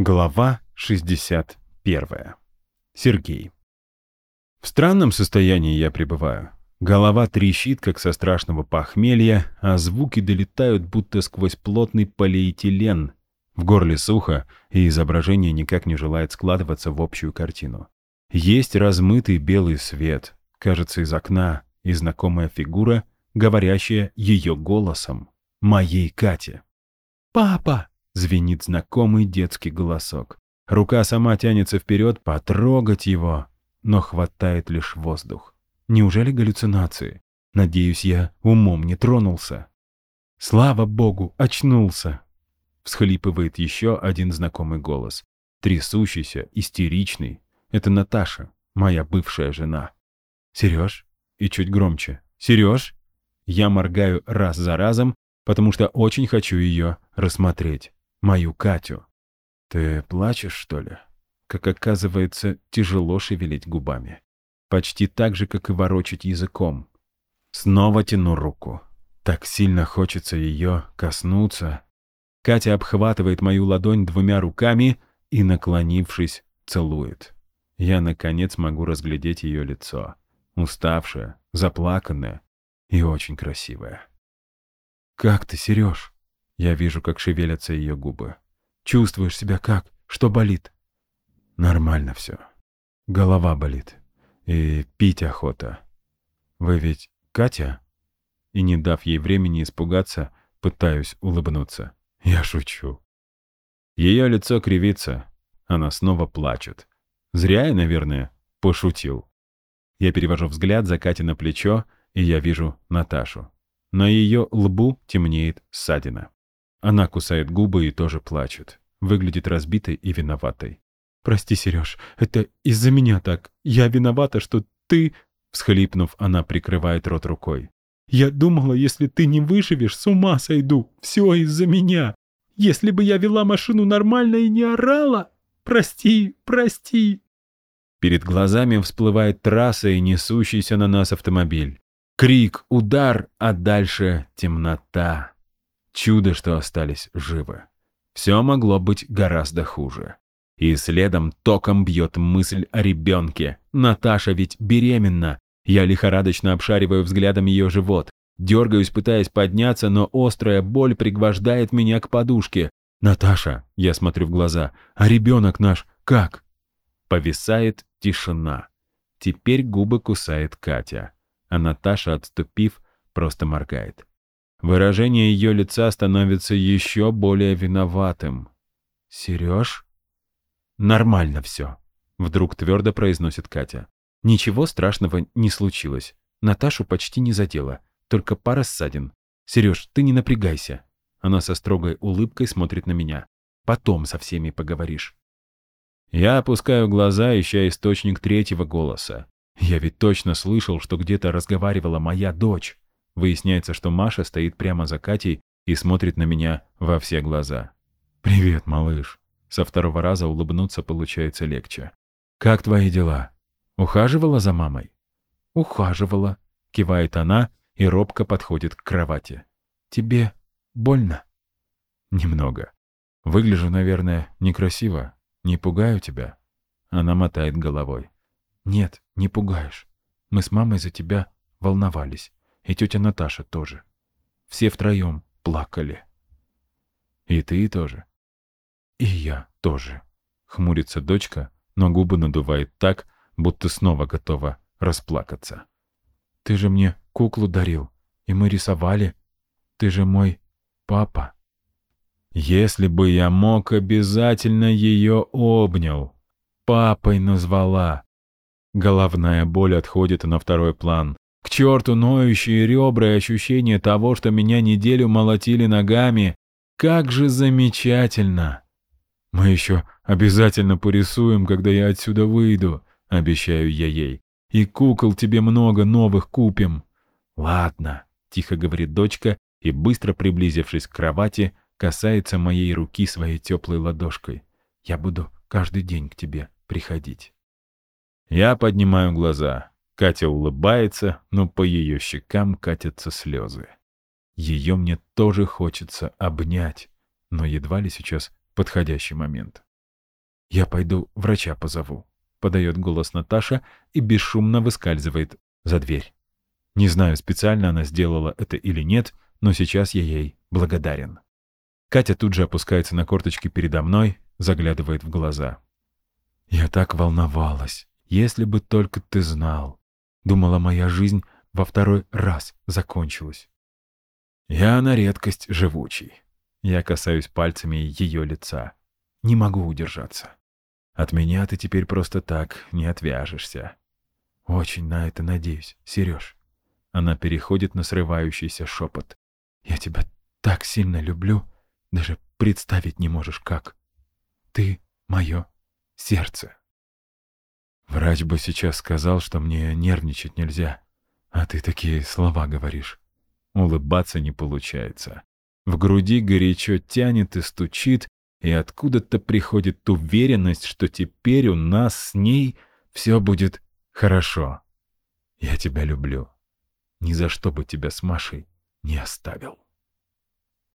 Глава 61. Сергей. В странном состоянии я пребываю. Голова трещит, как со страшного похмелья, а звуки долетают, будто сквозь плотный полиэтилен. В горле сухо, и изображение никак не желает складываться в общую картину. Есть размытый белый свет, кажется, из окна, и знакомая фигура, говорящая ее голосом. Моей Кате. «Папа!» Звенит знакомый детский голосок. Рука сама тянется вперед, потрогать его, но хватает лишь воздух. Неужели галлюцинации? Надеюсь, я умом не тронулся. Слава богу, очнулся. Всхлипывает еще один знакомый голос. Трясущийся, истеричный. Это Наташа, моя бывшая жена. Сереж? И чуть громче. Сереж? Я моргаю раз за разом, потому что очень хочу ее рассмотреть мою Катю. «Ты плачешь, что ли?» Как оказывается, тяжело шевелить губами. Почти так же, как и ворочать языком. Снова тяну руку. Так сильно хочется ее коснуться. Катя обхватывает мою ладонь двумя руками и, наклонившись, целует. Я, наконец, могу разглядеть ее лицо. Уставшее, заплаканное и очень красивое. «Как ты, Сереж?» Я вижу, как шевелятся ее губы. Чувствуешь себя как? Что болит? Нормально все. Голова болит. И пить охота. Вы ведь Катя? И не дав ей времени испугаться, пытаюсь улыбнуться. Я шучу. Ее лицо кривится. Она снова плачет. Зря я, наверное, пошутил. Я перевожу взгляд за Катей на плечо, и я вижу Наташу. На ее лбу темнеет ссадина. Она кусает губы и тоже плачет. Выглядит разбитой и виноватой. «Прости, Сереж, это из-за меня так. Я виновата, что ты...» Всхлипнув, она прикрывает рот рукой. «Я думала, если ты не выживешь, с ума сойду. Все из-за меня. Если бы я вела машину нормально и не орала... Прости, прости!» Перед глазами всплывает трасса и несущийся на нас автомобиль. Крик, удар, а дальше темнота. Чудо, что остались живы. Все могло быть гораздо хуже. И следом током бьет мысль о ребенке. Наташа ведь беременна. Я лихорадочно обшариваю взглядом ее живот. Дергаюсь, пытаясь подняться, но острая боль пригвождает меня к подушке. «Наташа», — я смотрю в глаза, — «а ребенок наш как?» Повисает тишина. Теперь губы кусает Катя. А Наташа, отступив, просто моргает. Выражение ее лица становится еще более виноватым. «Сереж?» «Нормально все», — вдруг твердо произносит Катя. «Ничего страшного не случилось. Наташу почти не задела, только пара ссадин. Сереж, ты не напрягайся». Она со строгой улыбкой смотрит на меня. «Потом со всеми поговоришь». Я опускаю глаза, ища источник третьего голоса. Я ведь точно слышал, что где-то разговаривала моя дочь. Выясняется, что Маша стоит прямо за Катей и смотрит на меня во все глаза. «Привет, малыш». Со второго раза улыбнуться получается легче. «Как твои дела? Ухаживала за мамой?» «Ухаживала», — кивает она и робко подходит к кровати. «Тебе больно?» «Немного. Выгляжу, наверное, некрасиво. Не пугаю тебя?» Она мотает головой. «Нет, не пугаешь. Мы с мамой за тебя волновались. И тетя Наташа тоже. Все втроем плакали. И ты тоже. И я тоже. Хмурится дочка, но губы надувает так, будто снова готова расплакаться. Ты же мне куклу дарил, и мы рисовали. Ты же мой папа. Если бы я мог, обязательно ее обнял. Папой назвала. Головная боль отходит на второй план. К черту ноющие ребра и ощущение того, что меня неделю молотили ногами. Как же замечательно! Мы еще обязательно порисуем, когда я отсюда выйду, обещаю я ей. И кукол тебе много новых купим. Ладно, тихо говорит дочка и, быстро приблизившись к кровати, касается моей руки своей теплой ладошкой. Я буду каждый день к тебе приходить. Я поднимаю глаза. Катя улыбается, но по ее щекам катятся слезы. Ее мне тоже хочется обнять, но едва ли сейчас подходящий момент. «Я пойду врача позову», — подает голос Наташа и бесшумно выскальзывает за дверь. Не знаю, специально она сделала это или нет, но сейчас я ей благодарен. Катя тут же опускается на корточки передо мной, заглядывает в глаза. «Я так волновалась. Если бы только ты знал. Думала, моя жизнь во второй раз закончилась. Я на редкость живучий. Я касаюсь пальцами ее лица. Не могу удержаться. От меня ты теперь просто так не отвяжешься. Очень на это надеюсь, Сереж. Она переходит на срывающийся шепот. Я тебя так сильно люблю, даже представить не можешь как. Ты мое сердце. Врач бы сейчас сказал, что мне нервничать нельзя, а ты такие слова говоришь. Улыбаться не получается. В груди горячо тянет и стучит, и откуда-то приходит уверенность, что теперь у нас с ней все будет хорошо. Я тебя люблю. Ни за что бы тебя с Машей не оставил.